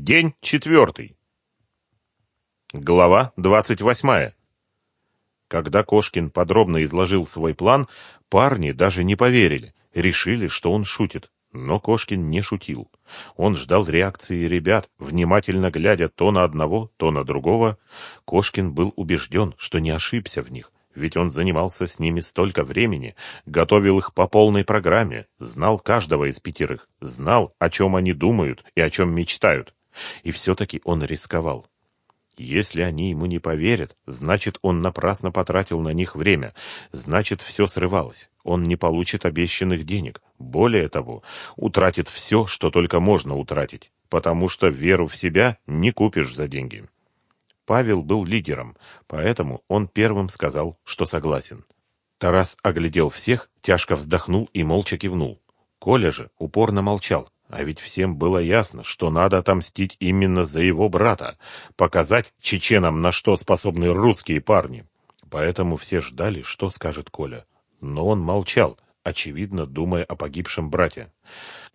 День четвертый. Глава двадцать восьмая. Когда Кошкин подробно изложил свой план, парни даже не поверили, решили, что он шутит. Но Кошкин не шутил. Он ждал реакции ребят, внимательно глядя то на одного, то на другого. Кошкин был убежден, что не ошибся в них, ведь он занимался с ними столько времени, готовил их по полной программе, знал каждого из пятерых, знал, о чем они думают и о чем мечтают. И все-таки он рисковал. Если они ему не поверят, значит, он напрасно потратил на них время, значит, все срывалось. Он не получит обещанных денег. Более того, утратит все, что только можно утратить, потому что веру в себя не купишь за деньги. Павел был лидером, поэтому он первым сказал, что согласен. Тарас оглядел всех, тяжко вздохнул и молча кивнул. Коля же упорно молчал, а ведь всем было ясно, что надо отомстить именно за его брата, показать чеченам, на что способны русские парни. Поэтому все ждали, что скажет Коля. Но он молчал, очевидно, думая о погибшем брате.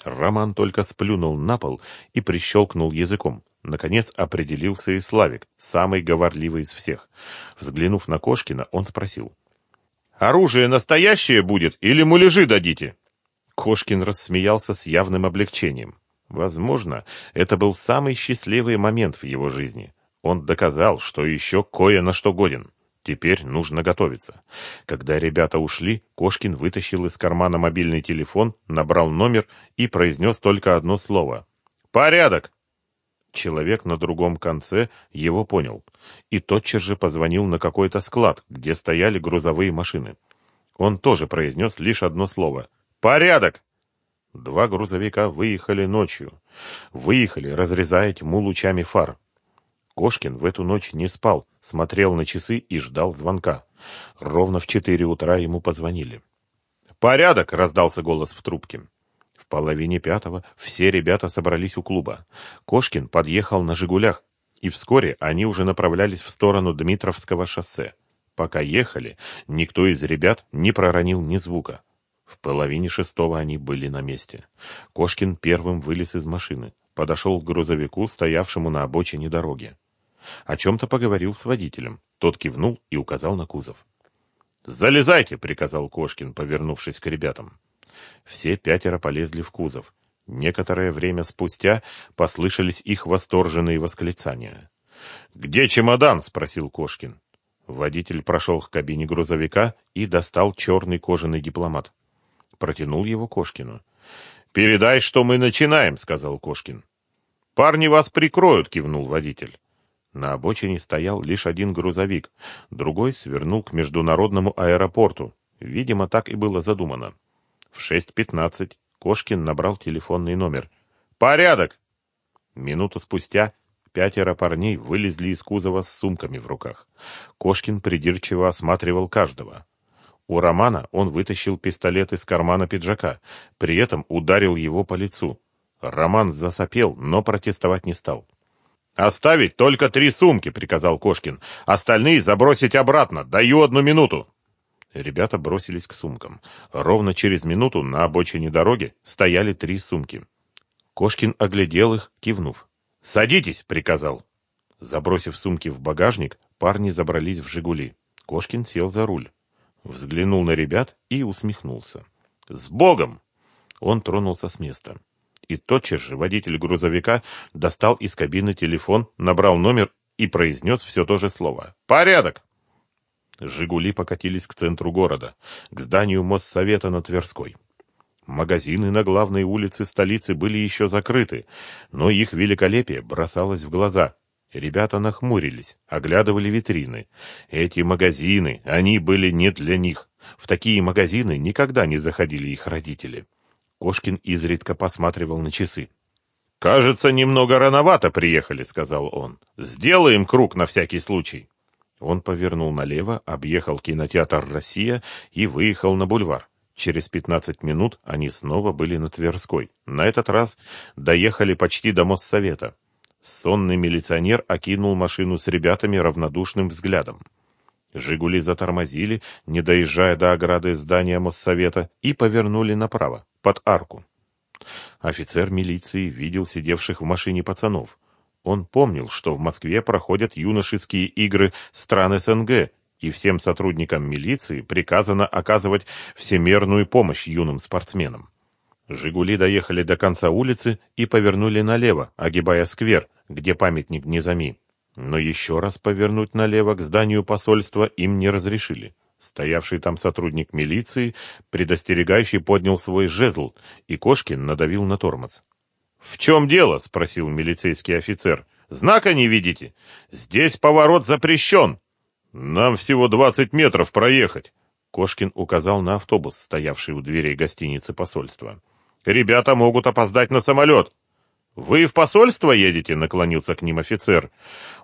Роман только сплюнул на пол и прищелкнул языком. Наконец определился и Славик, самый говорливый из всех. Взглянув на Кошкина, он спросил. «Оружие настоящее будет или муляжи дадите?» Кошкин рассмеялся с явным облегчением. Возможно, это был самый счастливый момент в его жизни. Он доказал, что еще кое на что годен. Теперь нужно готовиться. Когда ребята ушли, Кошкин вытащил из кармана мобильный телефон, набрал номер и произнес только одно слово. «Порядок!» Человек на другом конце его понял и тотчас же позвонил на какой-то склад, где стояли грузовые машины. Он тоже произнес лишь одно слово «Порядок!» Два грузовика выехали ночью. Выехали, разрезая тьму лучами фар. Кошкин в эту ночь не спал, смотрел на часы и ждал звонка. Ровно в четыре утра ему позвонили. «Порядок!» — раздался голос в трубке. В половине пятого все ребята собрались у клуба. Кошкин подъехал на «Жигулях», и вскоре они уже направлялись в сторону Дмитровского шоссе. Пока ехали, никто из ребят не проронил ни звука. В половине шестого они были на месте. Кошкин первым вылез из машины, подошел к грузовику, стоявшему на обочине дороги. О чем-то поговорил с водителем. Тот кивнул и указал на кузов. «Залезайте!» — приказал Кошкин, повернувшись к ребятам. Все пятеро полезли в кузов. Некоторое время спустя послышались их восторженные восклицания. «Где чемодан?» — спросил Кошкин. Водитель прошел к кабине грузовика и достал черный кожаный дипломат протянул его Кошкину. «Передай, что мы начинаем», — сказал Кошкин. «Парни вас прикроют», — кивнул водитель. На обочине стоял лишь один грузовик, другой свернул к международному аэропорту. Видимо, так и было задумано. В 6.15 Кошкин набрал телефонный номер. «Порядок!» Минуту спустя пятеро парней вылезли из кузова с сумками в руках. Кошкин придирчиво осматривал каждого. У Романа он вытащил пистолет из кармана пиджака, при этом ударил его по лицу. Роман засопел, но протестовать не стал. «Оставить только три сумки», — приказал Кошкин. «Остальные забросить обратно. Даю одну минуту». Ребята бросились к сумкам. Ровно через минуту на обочине дороги стояли три сумки. Кошкин оглядел их, кивнув. «Садитесь», — приказал. Забросив сумки в багажник, парни забрались в «Жигули». Кошкин сел за руль. Взглянул на ребят и усмехнулся. «С Богом!» Он тронулся с места. И тотчас же водитель грузовика достал из кабины телефон, набрал номер и произнес все то же слово. «Порядок!» «Жигули» покатились к центру города, к зданию Моссовета на Тверской. Магазины на главной улице столицы были еще закрыты, но их великолепие бросалось в глаза. Ребята нахмурились, оглядывали витрины. Эти магазины, они были не для них. В такие магазины никогда не заходили их родители. Кошкин изредка посматривал на часы. «Кажется, немного рановато приехали», — сказал он. «Сделаем круг на всякий случай». Он повернул налево, объехал кинотеатр «Россия» и выехал на бульвар. Через пятнадцать минут они снова были на Тверской. На этот раз доехали почти до Моссовета. Сонный милиционер окинул машину с ребятами равнодушным взглядом. «Жигули» затормозили, не доезжая до ограды здания Моссовета, и повернули направо, под арку. Офицер милиции видел сидевших в машине пацанов. Он помнил, что в Москве проходят юношеские игры стран СНГ, и всем сотрудникам милиции приказано оказывать всемерную помощь юным спортсменам. «Жигули» доехали до конца улицы и повернули налево, огибая сквер, где памятник Низами. Но еще раз повернуть налево к зданию посольства им не разрешили. Стоявший там сотрудник милиции, предостерегающий поднял свой жезл, и Кошкин надавил на тормоз. «В чем дело?» — спросил милицейский офицер. «Знака не видите? Здесь поворот запрещен. Нам всего двадцать метров проехать». Кошкин указал на автобус, стоявший у дверей гостиницы посольства. «Ребята могут опоздать на самолет». «Вы в посольство едете?» — наклонился к ним офицер.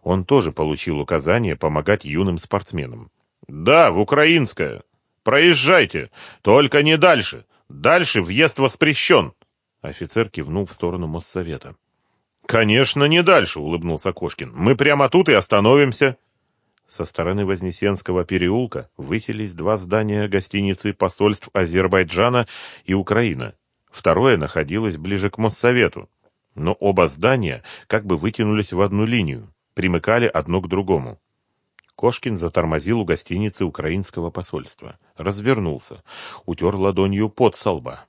Он тоже получил указание помогать юным спортсменам. «Да, в Украинское. Проезжайте, только не дальше. Дальше въезд воспрещен». Офицер кивнул в сторону Моссовета. «Конечно, не дальше», — улыбнулся Кошкин. «Мы прямо тут и остановимся». Со стороны Вознесенского переулка высились два здания гостиницы посольств Азербайджана и Украины. Второе находилось ближе к Моссовету. Но оба здания как бы вытянулись в одну линию, примыкали одно к другому. Кошкин затормозил у гостиницы украинского посольства. Развернулся. Утер ладонью под со лба.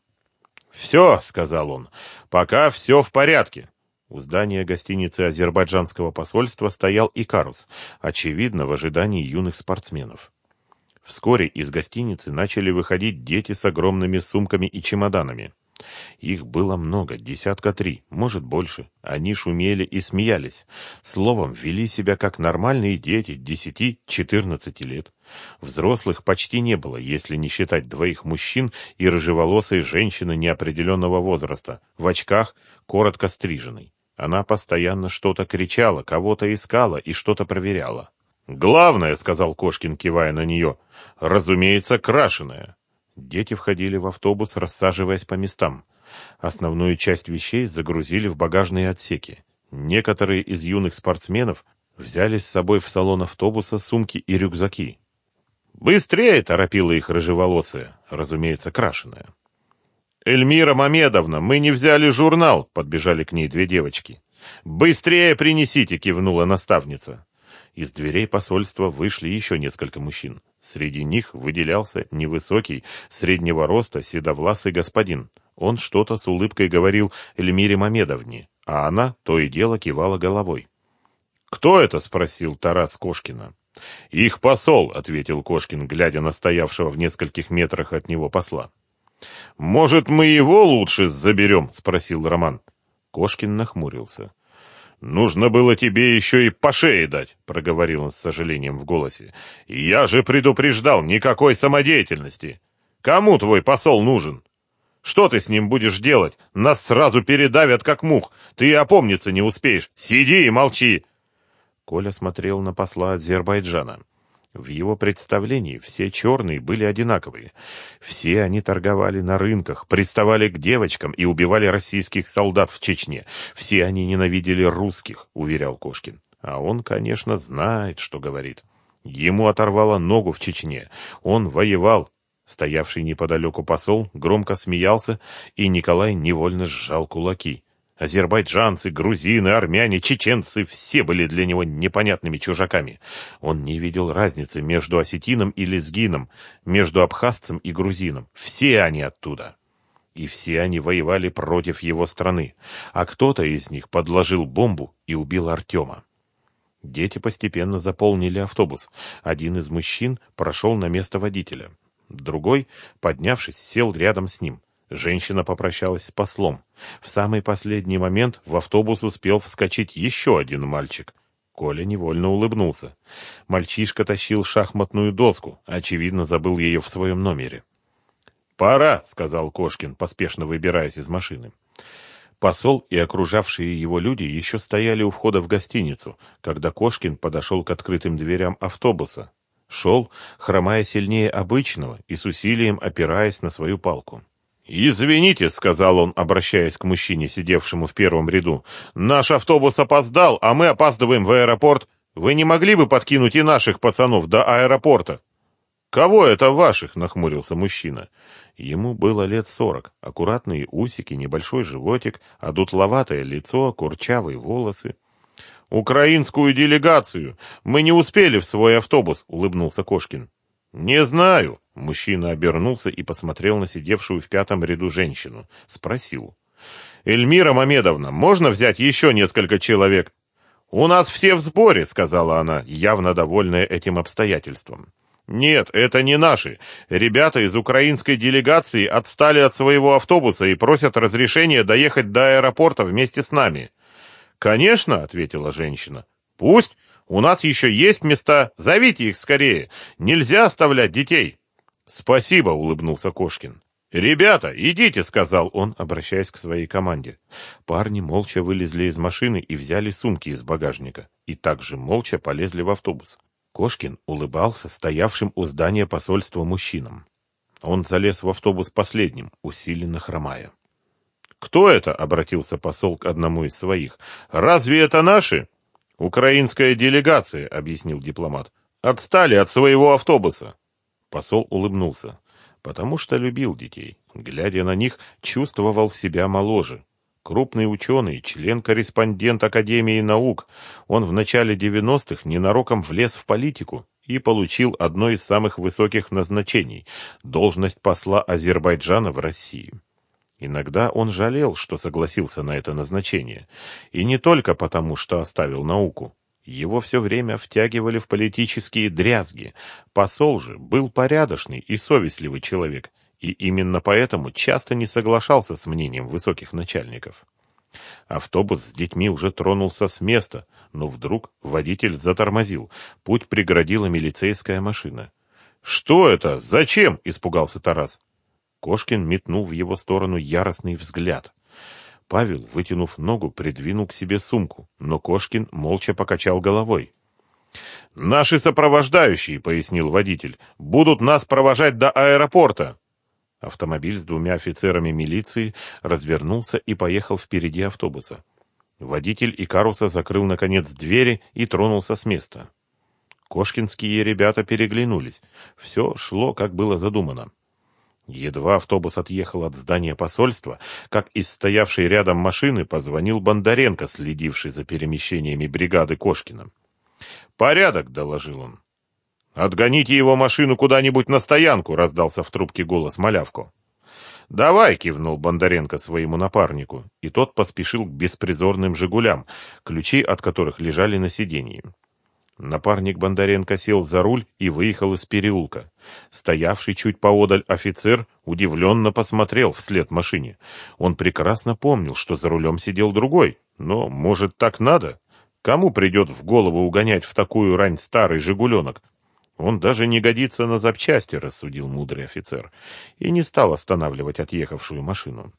«Все», — сказал он, — «пока все в порядке». У здания гостиницы азербайджанского посольства стоял Икарус, очевидно, в ожидании юных спортсменов. Вскоре из гостиницы начали выходить дети с огромными сумками и чемоданами. Их было много, десятка три, может больше. Они шумели и смеялись. Словом, вели себя как нормальные дети десяти-четырнадцати лет. Взрослых почти не было, если не считать двоих мужчин и рыжеволосой женщины неопределенного возраста, в очках, коротко стриженной. Она постоянно что-то кричала, кого-то искала и что-то проверяла. «Главное», — сказал Кошкин, кивая на нее, — «разумеется, крашеная». Дети входили в автобус, рассаживаясь по местам. Основную часть вещей загрузили в багажные отсеки. Некоторые из юных спортсменов взяли с собой в салон автобуса сумки и рюкзаки. «Быстрее!» — торопила их рыжеволосая, разумеется, крашеная. «Эльмира Мамедовна, мы не взяли журнал!» — подбежали к ней две девочки. «Быстрее принесите!» — кивнула наставница. Из дверей посольства вышли еще несколько мужчин. Среди них выделялся невысокий, среднего роста, седовласый господин. Он что-то с улыбкой говорил Эльмире Мамедовне, а она то и дело кивала головой. «Кто это?» — спросил Тарас Кошкина. «Их посол», — ответил Кошкин, глядя на стоявшего в нескольких метрах от него посла. «Может, мы его лучше заберем?» — спросил Роман. Кошкин нахмурился. «Нужно было тебе еще и по шее дать», — проговорил он с сожалением в голосе. «Я же предупреждал, никакой самодеятельности. Кому твой посол нужен? Что ты с ним будешь делать? Нас сразу передавят, как мух. Ты и опомниться не успеешь. Сиди и молчи». Коля смотрел на посла Азербайджана. В его представлении все черные были одинаковые. Все они торговали на рынках, приставали к девочкам и убивали российских солдат в Чечне. Все они ненавидели русских, уверял Кошкин. А он, конечно, знает, что говорит. Ему оторвало ногу в Чечне. Он воевал. Стоявший неподалеку посол громко смеялся, и Николай невольно сжал кулаки. Азербайджанцы, грузины, армяне, чеченцы — все были для него непонятными чужаками. Он не видел разницы между осетином и лезгином, между абхазцем и грузином. Все они оттуда. И все они воевали против его страны. А кто-то из них подложил бомбу и убил Артема. Дети постепенно заполнили автобус. Один из мужчин прошел на место водителя. Другой, поднявшись, сел рядом с ним. Женщина попрощалась с послом. В самый последний момент в автобус успел вскочить еще один мальчик. Коля невольно улыбнулся. Мальчишка тащил шахматную доску, очевидно, забыл ее в своем номере. «Пора», — сказал Кошкин, поспешно выбираясь из машины. Посол и окружавшие его люди еще стояли у входа в гостиницу, когда Кошкин подошел к открытым дверям автобуса. Шел, хромая сильнее обычного и с усилием опираясь на свою палку. «Извините», — сказал он, обращаясь к мужчине, сидевшему в первом ряду, — «наш автобус опоздал, а мы опаздываем в аэропорт. Вы не могли бы подкинуть и наших пацанов до аэропорта?» «Кого это ваших?» — нахмурился мужчина. Ему было лет сорок. Аккуратные усики, небольшой животик, одутловатое лицо, курчавые волосы. «Украинскую делегацию. Мы не успели в свой автобус», — улыбнулся Кошкин. «Не знаю». Мужчина обернулся и посмотрел на сидевшую в пятом ряду женщину. Спросил. «Эльмира Мамедовна, можно взять еще несколько человек?» «У нас все в сборе», — сказала она, явно довольная этим обстоятельством. «Нет, это не наши. Ребята из украинской делегации отстали от своего автобуса и просят разрешения доехать до аэропорта вместе с нами». «Конечно», — ответила женщина. «Пусть. У нас еще есть места. Зовите их скорее. Нельзя оставлять детей». «Спасибо», — улыбнулся Кошкин. «Ребята, идите», — сказал он, обращаясь к своей команде. Парни молча вылезли из машины и взяли сумки из багажника. И также молча полезли в автобус. Кошкин улыбался стоявшим у здания посольства мужчинам. Он залез в автобус последним, усиленно хромая. «Кто это?» — обратился посол к одному из своих. «Разве это наши?» «Украинская делегация», — объяснил дипломат. «Отстали от своего автобуса». Посол улыбнулся, потому что любил детей. Глядя на них, чувствовал себя моложе. Крупный ученый, член-корреспондент Академии наук, он в начале 90-х ненароком влез в политику и получил одно из самых высоких назначений – должность посла Азербайджана в России. Иногда он жалел, что согласился на это назначение, и не только потому, что оставил науку. Его все время втягивали в политические дрязги. Посол же был порядочный и совестливый человек, и именно поэтому часто не соглашался с мнением высоких начальников. Автобус с детьми уже тронулся с места, но вдруг водитель затормозил. Путь преградила милицейская машина. «Что это? Зачем?» — испугался Тарас. Кошкин метнул в его сторону яростный взгляд. Павел, вытянув ногу, придвинул к себе сумку, но Кошкин молча покачал головой. «Наши сопровождающие», — пояснил водитель, — «будут нас провожать до аэропорта». Автомобиль с двумя офицерами милиции развернулся и поехал впереди автобуса. Водитель Икаруса закрыл, наконец, двери и тронулся с места. Кошкинские ребята переглянулись. Все шло, как было задумано. Едва автобус отъехал от здания посольства, как из стоявшей рядом машины позвонил Бондаренко, следивший за перемещениями бригады Кошкина. «Порядок», — доложил он. «Отгоните его машину куда-нибудь на стоянку», — раздался в трубке голос Малявко. «Давай», — кивнул Бондаренко своему напарнику, и тот поспешил к беспризорным «Жигулям», ключи от которых лежали на сиденье. Напарник Бондаренко сел за руль и выехал из переулка. Стоявший чуть поодаль офицер удивленно посмотрел вслед машине. Он прекрасно помнил, что за рулем сидел другой. Но, может, так надо? Кому придет в голову угонять в такую рань старый «Жигуленок»? Он даже не годится на запчасти, рассудил мудрый офицер, и не стал останавливать отъехавшую машину.